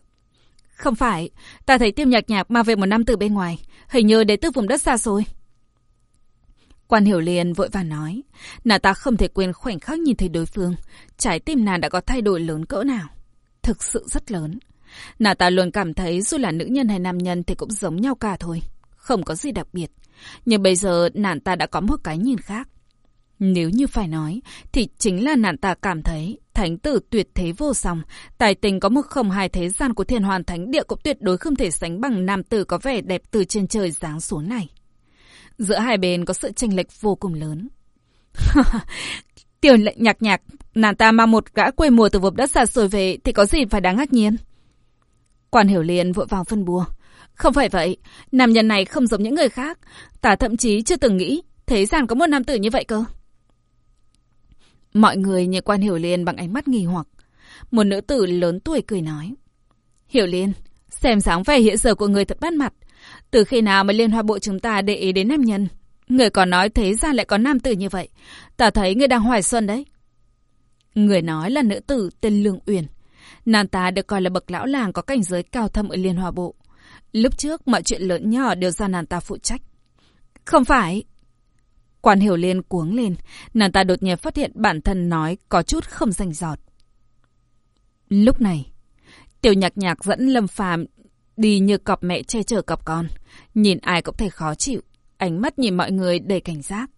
Không phải, ta thấy tiêu nhạc nhạc mang về một năm từ bên ngoài, hình như đến từ vùng đất xa xôi. Quan hiểu liền vội vàng nói, nàng ta không thể quên khoảnh khắc nhìn thấy đối phương, trái tim nàng đã có thay đổi lớn cỡ nào. Thực sự rất lớn. Nàng ta luôn cảm thấy dù là nữ nhân hay nam nhân thì cũng giống nhau cả thôi, không có gì đặc biệt. Nhưng bây giờ nàng ta đã có một cái nhìn khác. Nếu như phải nói, thì chính là nạn ta cảm thấy thánh tử tuyệt thế vô song, tài tình có một không hai thế gian của thiên hoàn thánh địa cũng tuyệt đối không thể sánh bằng nam tử có vẻ đẹp từ trên trời giáng xuống này. Giữa hai bên có sự tranh lệch vô cùng lớn. Tiểu lệnh nhạc nhạc, nàng ta mang một gã quê mùa từ vùng đất xa xôi về thì có gì phải đáng ngạc nhiên. Quan hiểu liền vội vào phân bùa. Không phải vậy, nam nhân này không giống những người khác. Ta thậm chí chưa từng nghĩ thế gian có một nam tử như vậy cơ. Mọi người nhìn quan Hiểu Liên bằng ánh mắt nghi hoặc. Một nữ tử lớn tuổi cười nói. Hiểu Liên, xem dáng vẻ hiện giờ của người thật bắt mặt. Từ khi nào mà Liên Hoa Bộ chúng ta để ý đến nam nhân? Người còn nói thế ra lại có nam tử như vậy. Ta thấy người đang hoài xuân đấy. Người nói là nữ tử tên Lương Uyển. Nàng ta được coi là bậc lão làng có cảnh giới cao thâm ở Liên Hoa Bộ. Lúc trước mọi chuyện lớn nhỏ đều do nàng ta phụ trách. Không phải, Quan Hiểu Liên cuống lên, nàng ta đột nhiên phát hiện bản thân nói có chút không danh giọt. Lúc này, tiểu nhạc nhạc dẫn Lâm Phàm đi như cọp mẹ che chở cọp con. Nhìn ai cũng thấy khó chịu, ánh mắt nhìn mọi người đầy cảnh giác.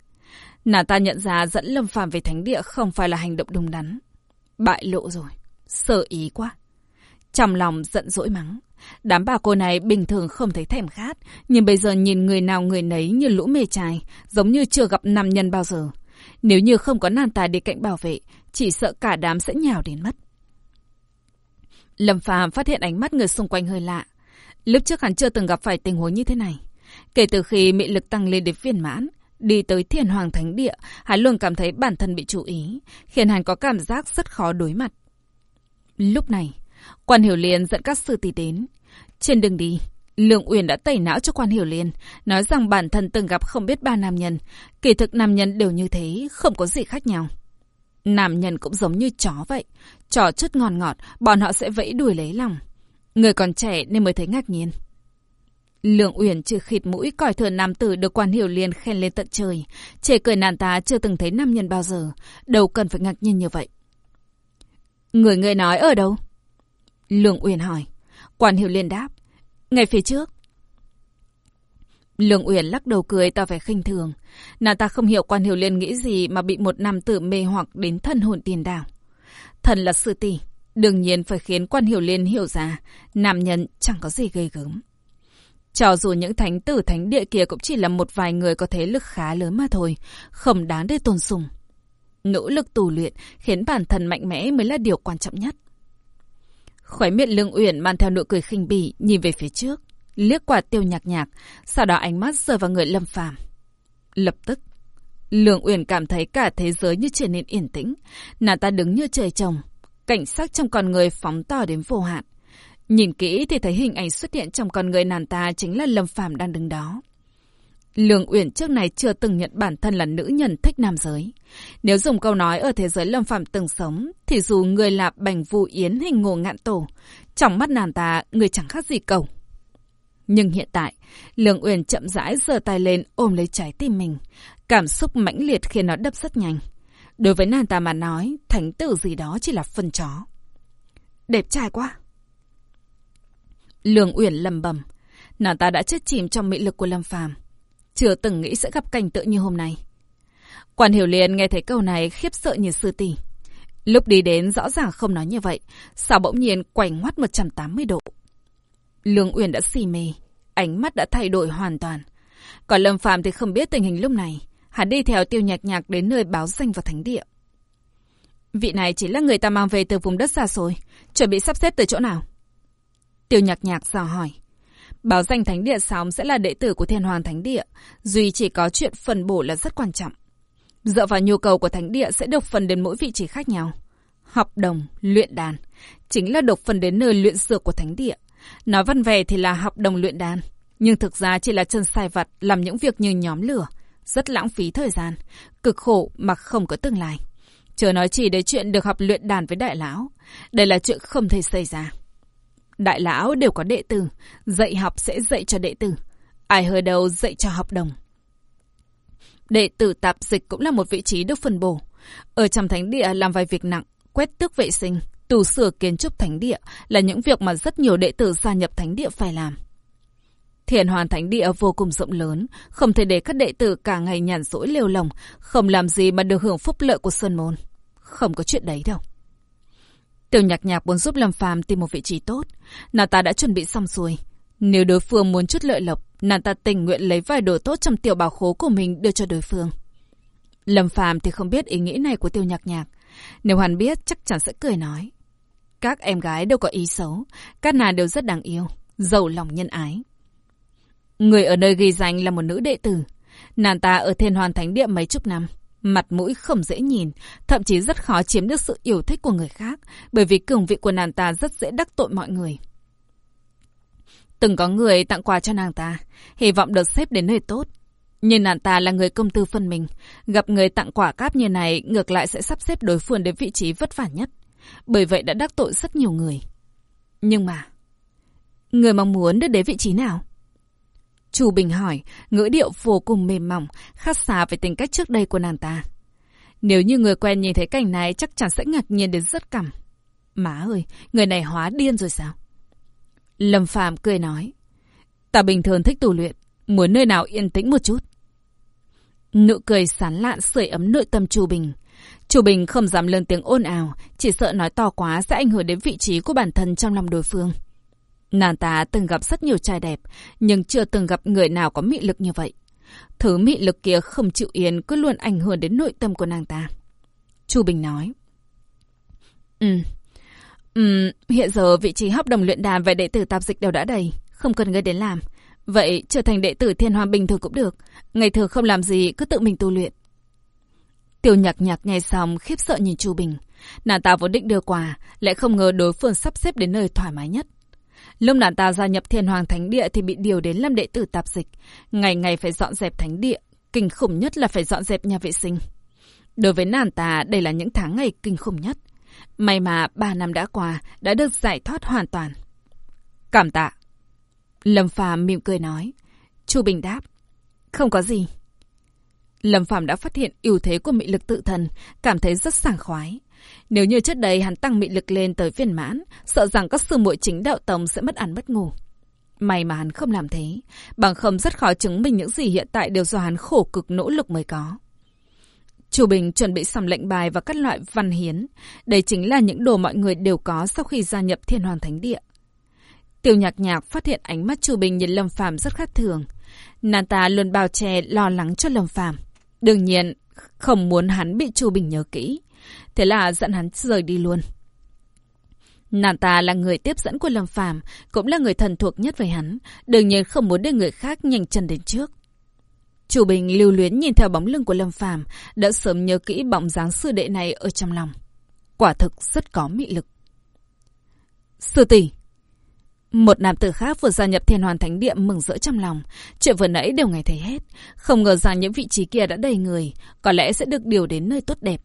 Nàng ta nhận ra dẫn Lâm Phàm về thánh địa không phải là hành động đúng đắn. Bại lộ rồi, sợ ý quá. Trong lòng giận dỗi mắng. Đám bà cô này bình thường không thấy thèm khát, nhưng bây giờ nhìn người nào người nấy như lũ mê trai, giống như chưa gặp nam nhân bao giờ. Nếu như không có nam tài đi cạnh bảo vệ, chỉ sợ cả đám sẽ nhào đến mất. Lâm Phàm phát hiện ánh mắt người xung quanh hơi lạ. Lúc trước hắn chưa từng gặp phải tình huống như thế này. Kể từ khi mị lực tăng lên đến viên mãn, đi tới thiền hoàng thánh địa, hắn luôn cảm thấy bản thân bị chú ý, khiến hắn có cảm giác rất khó đối mặt. Lúc này, Quan Hiểu Liên dẫn các sư tỷ đến. Trên đường đi, Lượng Uyển đã tẩy não cho quan hiểu liên, nói rằng bản thân từng gặp không biết ba nam nhân. Kỳ thực nam nhân đều như thế, không có gì khác nhau. Nam nhân cũng giống như chó vậy. Chó chút ngon ngọt, bọn họ sẽ vẫy đuổi lấy lòng. Người còn trẻ nên mới thấy ngạc nhiên. Lượng Uyển chưa khịt mũi coi thường nam tử được quan hiểu liên khen lên tận trời. trẻ cười nàng ta chưa từng thấy nam nhân bao giờ. Đâu cần phải ngạc nhiên như vậy. Người người nói ở đâu? Lương Uyển hỏi. Quan hiểu liên đáp. Ngay phía trước. Lương Uyển lắc đầu cười tỏ vẻ khinh thường. Nàng ta không hiểu quan hiểu liên nghĩ gì mà bị một nam tử mê hoặc đến thân hồn tiền đảo. Thần là sư tỷ, đương nhiên phải khiến quan hiểu liên hiểu ra nam nhân chẳng có gì gây gớm. Cho dù những thánh tử thánh địa kia cũng chỉ là một vài người có thế lực khá lớn mà thôi, không đáng để tôn sùng. Nỗ lực tù luyện khiến bản thân mạnh mẽ mới là điều quan trọng nhất. Khói miệng Lương Uyển mang theo nụ cười khinh bỉ nhìn về phía trước, liếc qua tiêu nhạc nhạc, sau đó ánh mắt rơi vào người Lâm Phàm. Lập tức, Lương Uyển cảm thấy cả thế giới như trở nên yên tĩnh, nàng ta đứng như trời trồng, cảnh sắc trong con người phóng to đến vô hạn. Nhìn kỹ thì thấy hình ảnh xuất hiện trong con người nàng ta chính là Lâm Phàm đang đứng đó. Lương Uyển trước này chưa từng nhận bản thân là nữ nhân thích nam giới. Nếu dùng câu nói ở thế giới Lâm Phàm từng sống, thì dù người là bành vu yến hình ngộ ngạn tổ, trong mắt nàng ta người chẳng khác gì cầu. Nhưng hiện tại, Lương Uyển chậm rãi giơ tay lên ôm lấy trái tim mình. Cảm xúc mãnh liệt khiến nó đập rất nhanh. Đối với nàng ta mà nói, thánh tử gì đó chỉ là phân chó. Đẹp trai quá. Lương Uyển lầm bầm. Nàng ta đã chết chìm trong mỹ lực của Lâm Phàm chưa từng nghĩ sẽ gặp cảnh tượng như hôm nay. Quan Hiểu Liên nghe thấy câu này khiếp sợ như sư tỷ. Lúc đi đến rõ ràng không nói như vậy, sao bỗng nhiên quay ngoắt 180 độ. Lương Uyển đã xì mê, ánh mắt đã thay đổi hoàn toàn. Còn Lâm Phạm thì không biết tình hình lúc này, hắn đi theo tiêu nhạc nhạc đến nơi báo danh vào thánh địa. Vị này chỉ là người ta mang về từ vùng đất xa xôi, chuẩn bị sắp xếp từ chỗ nào? Tiêu nhạc nhạc dò hỏi. Báo danh Thánh Địa Sóng sẽ là đệ tử của Thiên Hoàng Thánh Địa. Duy chỉ có chuyện phần bổ là rất quan trọng. Dựa vào nhu cầu của Thánh Địa sẽ được phần đến mỗi vị trí khác nhau. Học đồng, luyện đàn. Chính là độc phần đến nơi luyện dược của Thánh Địa. Nói văn về thì là học đồng luyện đàn. Nhưng thực ra chỉ là chân sai vặt làm những việc như nhóm lửa. Rất lãng phí thời gian. Cực khổ mà không có tương lai. Chờ nói chỉ để chuyện được học luyện đàn với đại lão. Đây là chuyện không thể xảy ra. Đại lão đều có đệ tử, dạy học sẽ dạy cho đệ tử. Ai hơi đầu dạy cho học đồng. Đệ tử tạp dịch cũng là một vị trí được phân bổ. Ở trong thánh địa làm vài việc nặng, quét tước vệ sinh, tù sửa kiến trúc thánh địa là những việc mà rất nhiều đệ tử gia nhập thánh địa phải làm. Thiền hoàn thánh địa vô cùng rộng lớn, không thể để các đệ tử cả ngày nhàn rỗi lêu lồng, không làm gì mà được hưởng phúc lợi của Sơn Môn. Không có chuyện đấy đâu. Tiểu nhạc nhạc muốn giúp Lâm Phàm tìm một vị trí tốt. Nàng ta đã chuẩn bị xong xuôi. Nếu đối phương muốn chút lợi lộc, nàng ta tình nguyện lấy vài đồ tốt trong tiểu bảo khố của mình đưa cho đối phương. Lâm Phàm thì không biết ý nghĩ này của tiêu nhạc nhạc. Nếu hắn biết chắc chắn sẽ cười nói. Các em gái đều có ý xấu, các nàng đều rất đáng yêu, giàu lòng nhân ái. Người ở nơi ghi danh là một nữ đệ tử. Nàng ta ở thiên hoàn thánh địa mấy chục năm. Mặt mũi không dễ nhìn, thậm chí rất khó chiếm được sự yêu thích của người khác, bởi vì cường vị của nàng ta rất dễ đắc tội mọi người. Từng có người tặng quà cho nàng ta, hy vọng được xếp đến nơi tốt. Nhưng nàng ta là người công tư phân mình, gặp người tặng quả cáp như này ngược lại sẽ sắp xếp đối phương đến vị trí vất vả nhất. Bởi vậy đã đắc tội rất nhiều người. Nhưng mà, người mong muốn được đến vị trí nào? Chu Bình hỏi, ngữ điệu vô cùng mềm mỏng, khác xa với tính cách trước đây của nàng ta. Nếu như người quen nhìn thấy cảnh này chắc chắn sẽ ngạc nhiên đến rất cảm. Má ơi, người này hóa điên rồi sao? Lâm Phàm cười nói. Ta bình thường thích tù luyện, muốn nơi nào yên tĩnh một chút. Nụ cười sán lạn sưởi ấm nội tâm Chu Bình. Chu Bình không dám lên tiếng ôn ào, chỉ sợ nói to quá sẽ ảnh hưởng đến vị trí của bản thân trong lòng đối phương. Nàng ta từng gặp rất nhiều trai đẹp, nhưng chưa từng gặp người nào có mị lực như vậy. Thứ mị lực kia không chịu yên cứ luôn ảnh hưởng đến nội tâm của nàng ta. Chu Bình nói. Ừ. Ừ, hiện giờ vị trí hợp đồng luyện đàn và đệ tử tạp dịch đều đã đầy, không cần người đến làm. Vậy trở thành đệ tử thiên hoa bình thường cũng được. Ngày thường không làm gì, cứ tự mình tu luyện. Tiêu nhạc nhạc nghe xong khiếp sợ nhìn Chu Bình. Nàng ta vốn định đưa quà, lại không ngờ đối phương sắp xếp đến nơi thoải mái nhất. Lúc nàng ta gia nhập thiên hoàng thánh địa thì bị điều đến làm đệ tử tạp dịch. Ngày ngày phải dọn dẹp thánh địa. Kinh khủng nhất là phải dọn dẹp nhà vệ sinh. Đối với nàng ta, đây là những tháng ngày kinh khủng nhất. May mà ba năm đã qua, đã được giải thoát hoàn toàn. Cảm tạ. Lâm Phàm mỉm cười nói. Chu Bình đáp. Không có gì. Lâm Phàm đã phát hiện ưu thế của mị lực tự thần, cảm thấy rất sảng khoái. Nếu như trước đây hắn tăng mị lực lên tới viên mãn, sợ rằng các sư muội chính đạo tông sẽ mất ăn mất ngủ. May mà hắn không làm thế, bằng không rất khó chứng minh những gì hiện tại đều do hắn khổ cực nỗ lực mới có. Chu Bình chuẩn bị xong lệnh bài và các loại văn hiến. Đây chính là những đồ mọi người đều có sau khi gia nhập Thiên Hoàng Thánh Địa. Tiêu nhạc nhạc phát hiện ánh mắt Chu Bình nhìn Lâm Phàm rất khác thường. Nàng ta luôn bao che lo lắng cho Lâm Phàm. Đương nhiên, không muốn hắn bị Chu Bình nhớ kỹ. Thế là dẫn hắn rời đi luôn. Nàng ta là người tiếp dẫn của Lâm Phàm, cũng là người thần thuộc nhất với hắn, đương nhiên không muốn để người khác nhanh chân đến trước. Chủ Bình lưu luyến nhìn theo bóng lưng của Lâm Phàm, đã sớm nhớ kỹ bóng dáng sư đệ này ở trong lòng. Quả thực rất có mị lực. Sư tỷ, một nam tử khác vừa gia nhập thiên hoàn thánh địa mừng rỡ trong lòng. Chuyện vừa nãy đều nghe thấy hết. Không ngờ rằng những vị trí kia đã đầy người. Có lẽ sẽ được điều đến nơi tốt đẹp.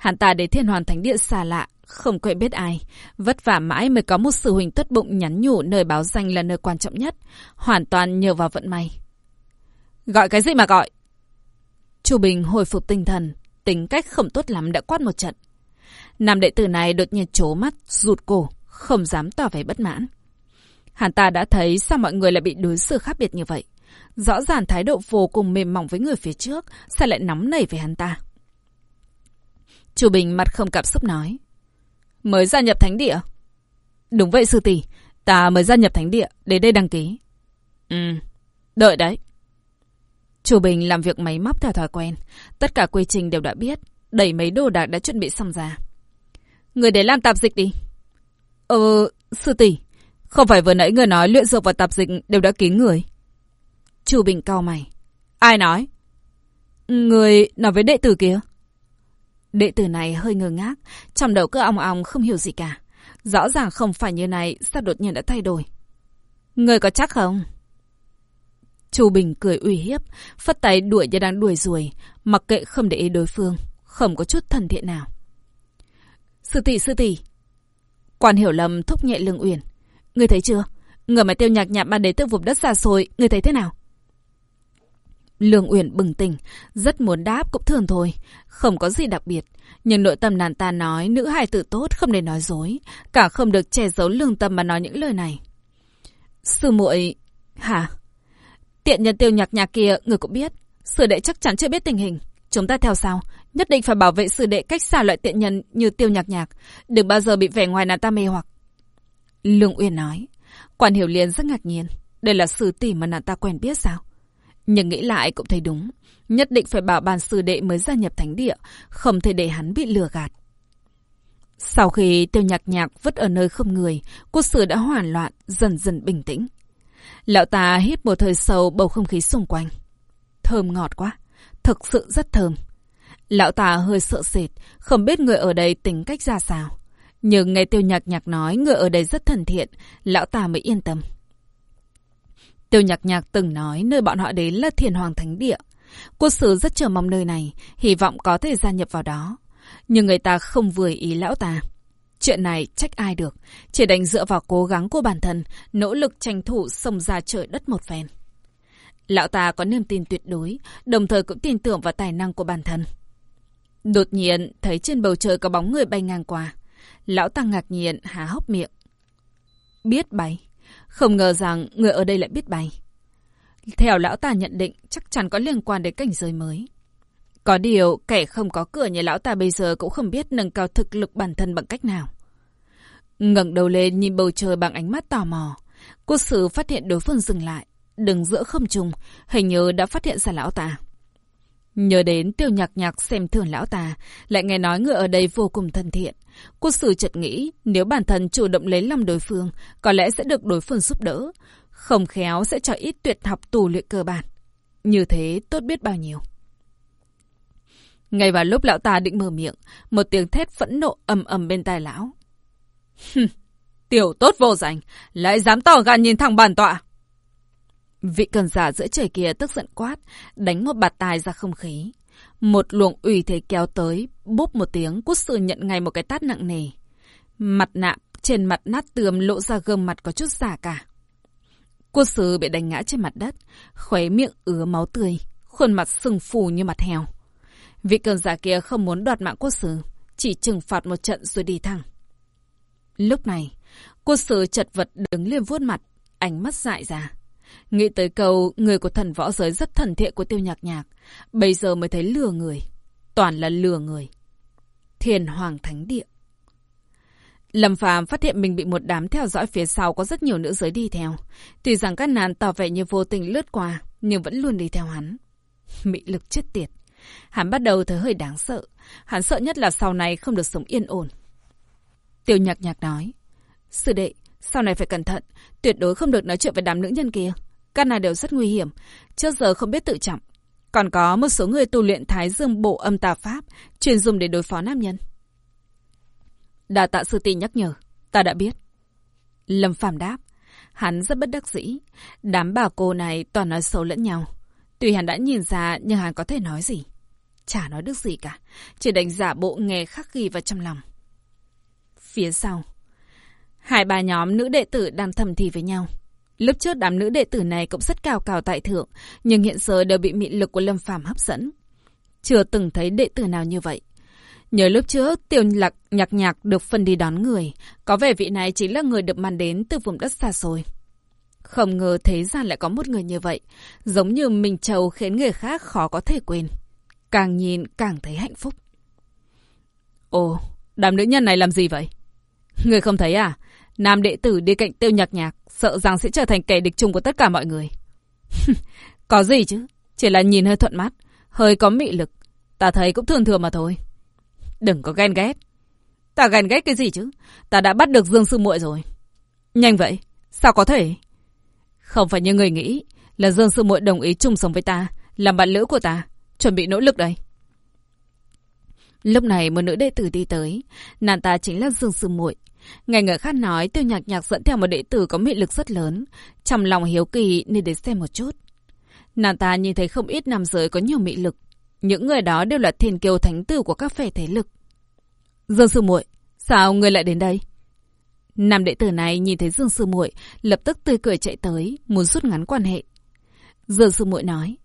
Hắn ta đến thiên hoàn thánh địa xa lạ. Không quen biết ai. Vất vả mãi mới có một sự huynh tất bụng nhắn nhủ nơi báo danh là nơi quan trọng nhất. Hoàn toàn nhờ vào vận may. Gọi cái gì mà gọi? Chu Bình hồi phục tinh thần. Tính cách không tốt lắm đã quát một trận. Nam đệ tử này đột nhiên trố mắt, rụt cổ. Không dám tỏ vẻ bất mãn. Hắn ta đã thấy sao mọi người lại bị đối xử khác biệt như vậy. Rõ ràng thái độ vô cùng mềm mỏng với người phía trước, sao lại nóng nảy về hắn ta. Chu Bình mặt không cảm xúc nói. Mới gia nhập thánh địa. Đúng vậy sư tỷ, ta mới gia nhập thánh địa, đến đây đăng ký. Ừ, đợi đấy. Chu Bình làm việc máy móc theo thói quen, tất cả quy trình đều đã biết, đẩy mấy đồ đạc đã chuẩn bị xong ra. Người để làm tạp dịch đi. Ờ, sư tỷ, không phải vừa nãy người nói luyện dược và tạp dịch đều đã ký người. Chu Bình cao mày. Ai nói? Người nói với đệ tử kia. Đệ tử này hơi ngơ ngác, trong đầu cứ ong ong không hiểu gì cả. Rõ ràng không phải như này, sao đột nhiên đã thay đổi. Người có chắc không? Chu Bình cười uy hiếp, phất tay đuổi như đang đuổi ruồi, mặc kệ không để ý đối phương, không có chút thần thiện nào. Sư tỷ, sư tỷ. Quan hiểu lầm thúc nhẹ lương uyển. người thấy chưa? Người mà tiêu nhạc nhạc ban đế từ vùng đất xa xôi, người thấy thế nào? Lương Uyển bừng tỉnh, rất muốn đáp cũng thường thôi, không có gì đặc biệt. Nhưng nội tâm nàng ta nói nữ hài tử tốt không nên nói dối, cả không được che giấu lương tâm mà nói những lời này. Sư muội, hả? Tiện nhân tiêu nhạc nhạc kia, người cũng biết, sư đệ chắc chắn chưa biết tình hình. Chúng ta theo sao? Nhất định phải bảo vệ sư đệ cách xa loại tiện nhân như tiêu nhạc nhạc, đừng bao giờ bị vẻ ngoài nàng ta mê hoặc. Lương Uyển nói. Quan Hiểu liền rất ngạc nhiên. Đây là sư tỷ mà nàng ta quen biết sao? Nhưng nghĩ lại cũng thấy đúng. Nhất định phải bảo bàn sư đệ mới gia nhập thánh địa. Không thể để hắn bị lừa gạt. Sau khi tiêu nhạc nhạc vứt ở nơi không người, quốc sử đã hoàn loạn, dần dần bình tĩnh. Lão ta hít một hơi sâu bầu không khí xung quanh. Thơm ngọt quá, thực sự rất thơm. Lão ta hơi sợ sệt, không biết người ở đây tính cách ra sao. Nhưng nghe tiêu nhạc nhạc nói người ở đây rất thân thiện, lão ta mới yên tâm. Tiêu nhạc nhạc từng nói nơi bọn họ đến là thiền hoàng thánh địa. Quốc sử rất chờ mong nơi này, hy vọng có thể gia nhập vào đó. Nhưng người ta không vừa ý lão ta. Chuyện này trách ai được, chỉ đành dựa vào cố gắng của bản thân, nỗ lực tranh thủ sông ra trời đất một phen. Lão ta có niềm tin tuyệt đối, đồng thời cũng tin tưởng vào tài năng của bản thân. Đột nhiên, thấy trên bầu trời có bóng người bay ngang qua. Lão ta ngạc nhiên, há hốc miệng. Biết bay. Không ngờ rằng người ở đây lại biết bay. Theo lão ta nhận định, chắc chắn có liên quan đến cảnh giới mới. Có điều, kẻ không có cửa như lão ta bây giờ cũng không biết nâng cao thực lực bản thân bằng cách nào. ngẩng đầu lên nhìn bầu trời bằng ánh mắt tò mò. Quốc sử phát hiện đối phương dừng lại. Đứng giữa không trung hình như đã phát hiện ra lão ta. Nhớ đến tiêu nhạc nhạc xem thường lão ta, lại nghe nói người ở đây vô cùng thân thiện. Quốc sử chợt nghĩ, nếu bản thân chủ động lấy lòng đối phương, có lẽ sẽ được đối phương giúp đỡ. Không khéo sẽ cho ít tuyệt học tù luyện cơ bản. Như thế tốt biết bao nhiêu. Ngay vào lúc lão ta định mở miệng, một tiếng thét phẫn nộ ầm ầm bên tai lão. Tiểu tốt vô danh, lại dám tỏ gan nhìn thẳng bản tọa. Vị cần giả giữa trời kia tức giận quát, đánh một bạt tài ra không khí. Một luồng ủy thế kéo tới, bốp một tiếng, quốc sư nhận ngay một cái tát nặng nề. Mặt nạ trên mặt nát tươm lộ ra gương mặt có chút giả cả. Quốc sư bị đánh ngã trên mặt đất, khóe miệng ứa máu tươi, khuôn mặt sưng phù như mặt heo. Vị cường giả kia không muốn đoạt mạng quốc sư, chỉ trừng phạt một trận rồi đi thẳng. Lúc này, quốc sư chật vật đứng lên vuốt mặt, ánh mắt dại ra. Nghĩ tới câu người của thần võ giới rất thần thiện của tiêu nhạc nhạc, bây giờ mới thấy lừa người. Toàn là lừa người. Thiền Hoàng Thánh Địa Lâm Phàm phát hiện mình bị một đám theo dõi phía sau có rất nhiều nữ giới đi theo. Tuy rằng các nàng tỏ vẻ như vô tình lướt qua, nhưng vẫn luôn đi theo hắn. Mị lực chết tiệt. Hắn bắt đầu thấy hơi đáng sợ. Hắn sợ nhất là sau này không được sống yên ổn. Tiêu nhạc nhạc nói. Sư đệ, sau này phải cẩn thận. Tuyệt đối không được nói chuyện với đám nữ nhân kia. Các này đều rất nguy hiểm. Trước giờ không biết tự trọng. Còn có một số người tu luyện thái dương bộ âm tà pháp, chuyên dùng để đối phó nam nhân. Đà tạ sư tỷ nhắc nhở. Ta đã biết. Lâm Phàm đáp. Hắn rất bất đắc dĩ. Đám bà cô này toàn nói xấu lẫn nhau. Tuy hắn đã nhìn ra nhưng hắn có thể nói gì. Chả nói được gì cả. Chỉ đánh giả bộ nghe khắc ghi vào trong lòng. Phía sau. Hai ba nhóm nữ đệ tử đang thầm thì với nhau. Lúc trước đám nữ đệ tử này cũng rất cao cao tại thượng, nhưng hiện giờ đều bị mị lực của Lâm Phàm hấp dẫn. Chưa từng thấy đệ tử nào như vậy. Nhớ lúc trước, tiêu lạc nhạc nhạc được phân đi đón người. Có vẻ vị này chính là người được mang đến từ vùng đất xa xôi. Không ngờ thế gian lại có một người như vậy. Giống như mình trầu khiến người khác khó có thể quên. Càng nhìn càng thấy hạnh phúc. Ồ, đám nữ nhân này làm gì vậy? Người không thấy à? Nam đệ tử đi cạnh tiêu nhạc nhạc, sợ rằng sẽ trở thành kẻ địch chung của tất cả mọi người. có gì chứ? Chỉ là nhìn hơi thuận mắt, hơi có mị lực. Ta thấy cũng thường thường mà thôi. Đừng có ghen ghét. Ta ghen ghét cái gì chứ? Ta đã bắt được Dương Sư muội rồi. Nhanh vậy? Sao có thể? Không phải như người nghĩ là Dương Sư muội đồng ý chung sống với ta, làm bạn lữ của ta, chuẩn bị nỗ lực đây. Lúc này một nữ đệ tử đi tới, nàng ta chính là Dương Sư muội. Ngày người khác nói tiêu nhạc nhạc dẫn theo một đệ tử có mị lực rất lớn, trong lòng hiếu kỳ nên đến xem một chút. Nàng ta nhìn thấy không ít nam giới có nhiều mị lực, những người đó đều là thiên kiều thánh tử của các phe thế lực. Dương Sư muội, sao người lại đến đây? Nam đệ tử này nhìn thấy Dương Sư muội, lập tức tươi cười chạy tới, muốn rút ngắn quan hệ. Dương Sư muội nói,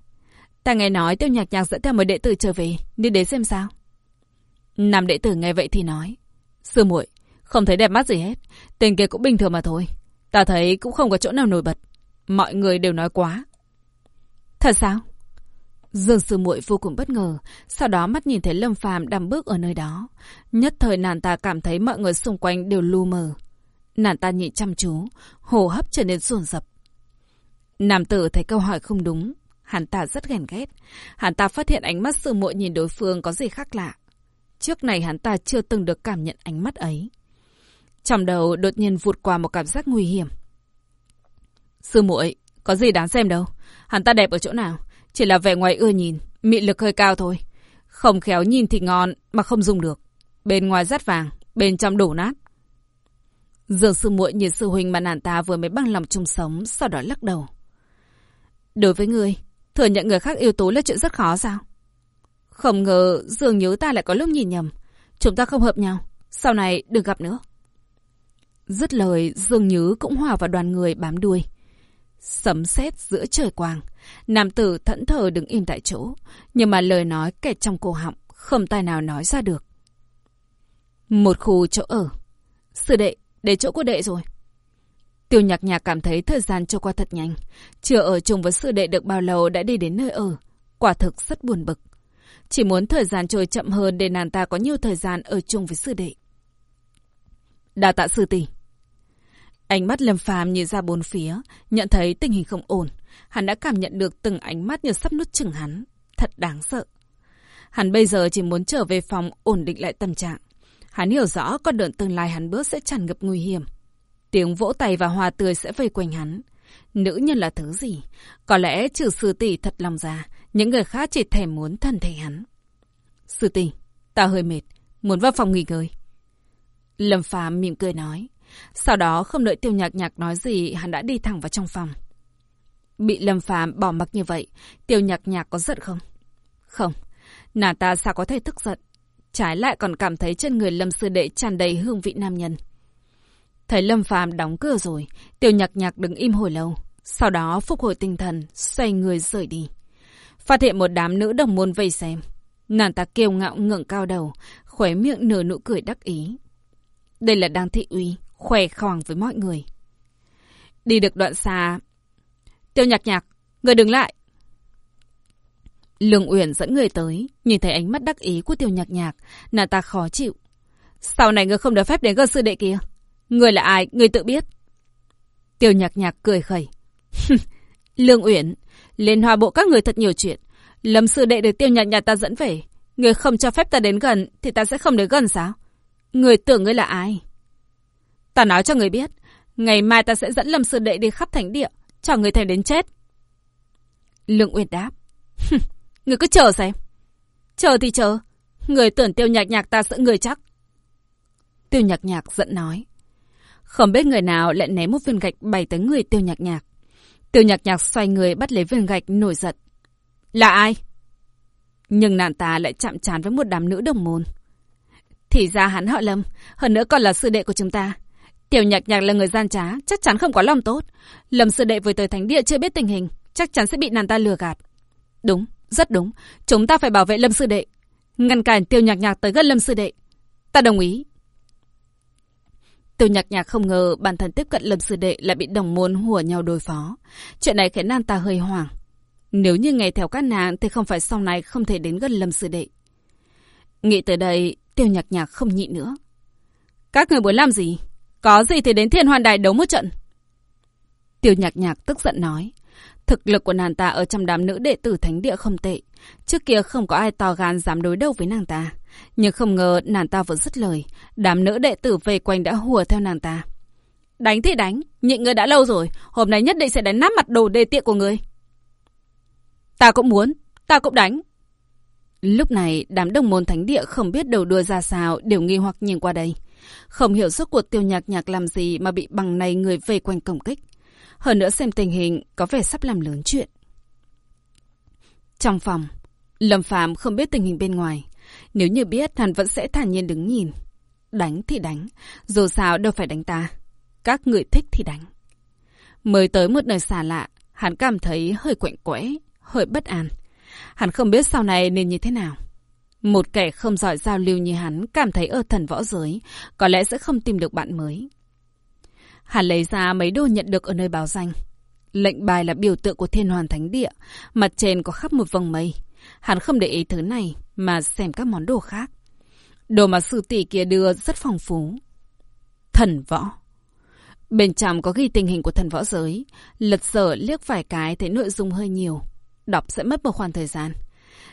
ta nghe nói Tiêu Nhạc Nhạc dẫn theo một đệ tử trở về, đi đến xem sao. Nam đệ tử nghe vậy thì nói, Sư muội, không thấy đẹp mắt gì hết, tên kia cũng bình thường mà thôi. Ta thấy cũng không có chỗ nào nổi bật. Mọi người đều nói quá. Thật sao? Dương Sư Muội vô cùng bất ngờ, sau đó mắt nhìn thấy Lâm Phàm đang bước ở nơi đó, nhất thời nàng ta cảm thấy mọi người xung quanh đều lu mờ. Nàng ta nhịn chăm chú, hô hấp trở nên dồn dập. Nam tử thấy câu hỏi không đúng, hắn ta rất ghen ghét, hắn ta phát hiện ánh mắt Sư Muội nhìn đối phương có gì khác lạ. Trước này hắn ta chưa từng được cảm nhận ánh mắt ấy. Trong đầu đột nhiên vụt qua một cảm giác nguy hiểm. Sư muội, có gì đáng xem đâu. Hắn ta đẹp ở chỗ nào? Chỉ là vẻ ngoài ưa nhìn, mị lực hơi cao thôi. Không khéo nhìn thì ngon mà không dùng được. Bên ngoài rát vàng, bên trong đổ nát. dường sư muội nhìn sư huynh mà nàng ta vừa mới băng lòng chung sống, sau đó lắc đầu. Đối với ngươi thừa nhận người khác yếu tố là chuyện rất khó sao? Không ngờ dường nhớ ta lại có lúc nhìn nhầm. Chúng ta không hợp nhau. Sau này đừng gặp nữa. Dứt lời, Dương Nhứ cũng hòa vào đoàn người bám đuôi. Sấm sét giữa trời quang. Nam tử thẫn thờ đứng im tại chỗ. Nhưng mà lời nói kẹt trong cổ họng, không tài nào nói ra được. Một khu chỗ ở. Sư đệ, để chỗ của đệ rồi. Tiêu nhạc nhạc cảm thấy thời gian trôi qua thật nhanh. Chưa ở chung với sư đệ được bao lâu đã đi đến nơi ở. Quả thực rất buồn bực. Chỉ muốn thời gian trôi chậm hơn để nàng ta có nhiều thời gian ở chung với sư đệ. Đà tạ sư tỷ. Ánh mắt Lâm Phàm nhìn ra bốn phía, nhận thấy tình hình không ổn. Hắn đã cảm nhận được từng ánh mắt như sắp nuốt chửng hắn. Thật đáng sợ. Hắn bây giờ chỉ muốn trở về phòng ổn định lại tâm trạng. Hắn hiểu rõ con đường tương lai hắn bước sẽ tràn ngập nguy hiểm. Tiếng vỗ tay và hoa tươi sẽ vây quanh hắn. Nữ nhân là thứ gì? Có lẽ trừ sư tỷ thật lòng ra, những người khác chỉ thèm muốn thân thể hắn. Sư tỷ, ta hơi mệt, muốn vào phòng nghỉ ngơi. Lâm Phàm mỉm cười nói. Sau đó không đợi tiêu nhạc nhạc nói gì, hắn đã đi thẳng vào trong phòng. Bị Lâm Phàm bỏ mặc như vậy, tiêu nhạc nhạc có giận không? Không, nàng ta sao có thể tức giận? Trái lại còn cảm thấy trên người Lâm Sư Đệ tràn đầy hương vị nam nhân. Thấy Lâm Phàm đóng cửa rồi, tiêu nhạc nhạc đứng im hồi lâu. Sau đó phục hồi tinh thần, xoay người rời đi. Phát hiện một đám nữ đồng môn vây xem. Nàng ta kiêu ngạo ngẩng cao đầu, khóe miệng nở nụ cười đắc ý. Đây là đang thị uy, khỏe khoang với mọi người. Đi được đoạn xa... Tiêu nhạc nhạc, người đứng lại. Lương Uyển dẫn người tới, nhìn thấy ánh mắt đắc ý của tiêu nhạc nhạc, nàng ta khó chịu. Sau này người không được phép đến gần sư đệ kia. Người là ai, người tự biết. Tiêu nhạc nhạc cười khẩy. Lương Uyển, Liên hòa bộ các người thật nhiều chuyện. Lâm sư đệ được tiêu nhạc nhạc ta dẫn về. Người không cho phép ta đến gần, thì ta sẽ không đến gần sao? Người tưởng người là ai? Ta nói cho người biết, ngày mai ta sẽ dẫn Lâm sư đệ đi khắp thánh địa, cho người thầy đến chết. Lương Uyển đáp. người cứ chờ xem. Chờ thì chờ. Người tưởng tiêu nhạc nhạc ta sợ người chắc. Tiêu nhạc nhạc giận nói. Không biết người nào lại ném một viên gạch bay tới người tiêu nhạc nhạc. Tiêu nhạc nhạc xoay người bắt lấy viên gạch nổi giận. Là ai? Nhưng nàng ta lại chạm trán với một đám nữ đồng môn. Thì ra hắn họ Lâm, hơn nữa còn là sư đệ của chúng ta. Tiểu nhạc nhạc là người gian trá, chắc chắn không có lòng tốt. Lâm sư đệ vừa tới thánh địa chưa biết tình hình, chắc chắn sẽ bị nàng ta lừa gạt. Đúng, rất đúng. Chúng ta phải bảo vệ Lâm sư đệ. Ngăn cản tiêu nhạc nhạc tới gần Lâm sư đệ. Ta đồng ý. Tiêu nhạc nhạc không ngờ bản thân tiếp cận Lâm Sư Đệ lại bị đồng môn hùa nhau đối phó. Chuyện này khiến nàng ta hơi hoảng. Nếu như ngày theo các nàng thì không phải sau này không thể đến gần Lâm Sư Đệ. Nghĩ tới đây, tiêu nhạc nhạc không nhịn nữa. Các người muốn làm gì? Có gì thì đến thiên hoàn đài đấu một trận. Tiêu nhạc nhạc tức giận nói. Thực lực của nàng ta ở trong đám nữ đệ tử thánh địa không tệ. Trước kia không có ai to gan dám đối đầu với nàng ta. Nhưng không ngờ nàng ta vẫn dứt lời. Đám nữ đệ tử về quanh đã hùa theo nàng ta. Đánh thì đánh, nhịn người đã lâu rồi. Hôm nay nhất định sẽ đánh nát mặt đồ đề tiện của người. Ta cũng muốn, ta cũng đánh. Lúc này, đám đồng môn thánh địa không biết đầu đuôi ra sao, đều nghi hoặc nhìn qua đây. Không hiểu suốt cuộc tiêu nhạc nhạc làm gì mà bị bằng này người về quanh công kích. Hơn nữa xem tình hình, có vẻ sắp làm lớn chuyện. Trong phòng, Lâm Phàm không biết tình hình bên ngoài. Nếu như biết, hắn vẫn sẽ thản nhiên đứng nhìn. Đánh thì đánh, dù sao đâu phải đánh ta. Các người thích thì đánh. Mới tới một nơi xa lạ, hắn cảm thấy hơi quạnh quẽ, hơi bất an. Hắn không biết sau này nên như thế nào. Một kẻ không giỏi giao lưu như hắn cảm thấy ở thần võ giới, có lẽ sẽ không tìm được bạn mới. Hắn lấy ra mấy đồ nhận được ở nơi báo danh. Lệnh bài là biểu tượng của thiên hoàn thánh địa, mặt trên có khắp một vòng mây. Hắn không để ý thứ này, mà xem các món đồ khác. Đồ mà sư tỷ kia đưa rất phong phú. Thần võ. Bên trong có ghi tình hình của thần võ giới. Lật sở liếc vài cái thấy nội dung hơi nhiều. Đọc sẽ mất một khoảng thời gian.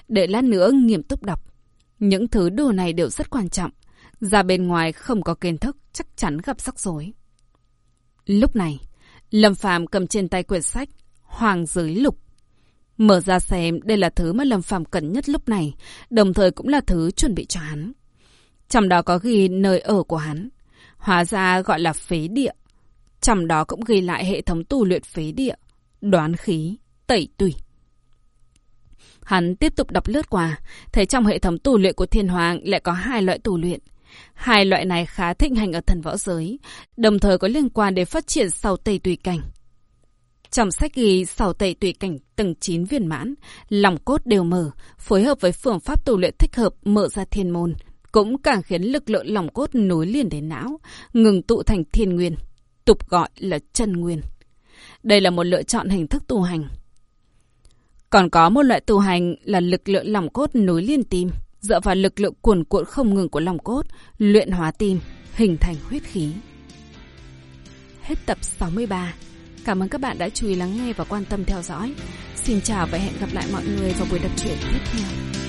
Đợi lát nữa nghiêm túc đọc. Những thứ đồ này đều rất quan trọng. Ra bên ngoài không có kiến thức chắc chắn gặp rắc rối. Lúc này, Lâm Phàm cầm trên tay quyển sách Hoàng giới lục. Mở ra xem đây là thứ mà Lâm Phàm cần nhất lúc này, đồng thời cũng là thứ chuẩn bị cho hắn. Trong đó có ghi nơi ở của hắn. Hóa ra gọi là phế địa. Trong đó cũng ghi lại hệ thống tu luyện phế địa, đoán khí, tẩy tùy. Hắn tiếp tục đọc lướt qua, thấy trong hệ thống tu luyện của thiên hoàng lại có hai loại tu luyện. Hai loại này khá thịnh hành ở thần võ giới, đồng thời có liên quan đến phát triển sau tây tùy cảnh. Trong sách ghi sau tây tùy cảnh tầng 9 viên mãn, lòng cốt đều mở, phối hợp với phương pháp tu luyện thích hợp mở ra thiên môn, cũng càng khiến lực lượng lòng cốt nối liền đến não, ngừng tụ thành thiên nguyên, tục gọi là chân nguyên. Đây là một lựa chọn hình thức tu hành. Còn có một loại tu hành là lực lượng lòng cốt nối liên tim dựa vào lực lượng cuồn cuộn không ngừng của lòng cốt, luyện hóa tim, hình thành huyết khí. Hết tập 63. Cảm ơn các bạn đã chú ý lắng nghe và quan tâm theo dõi. Xin chào và hẹn gặp lại mọi người vào buổi đọc truyện tiếp theo.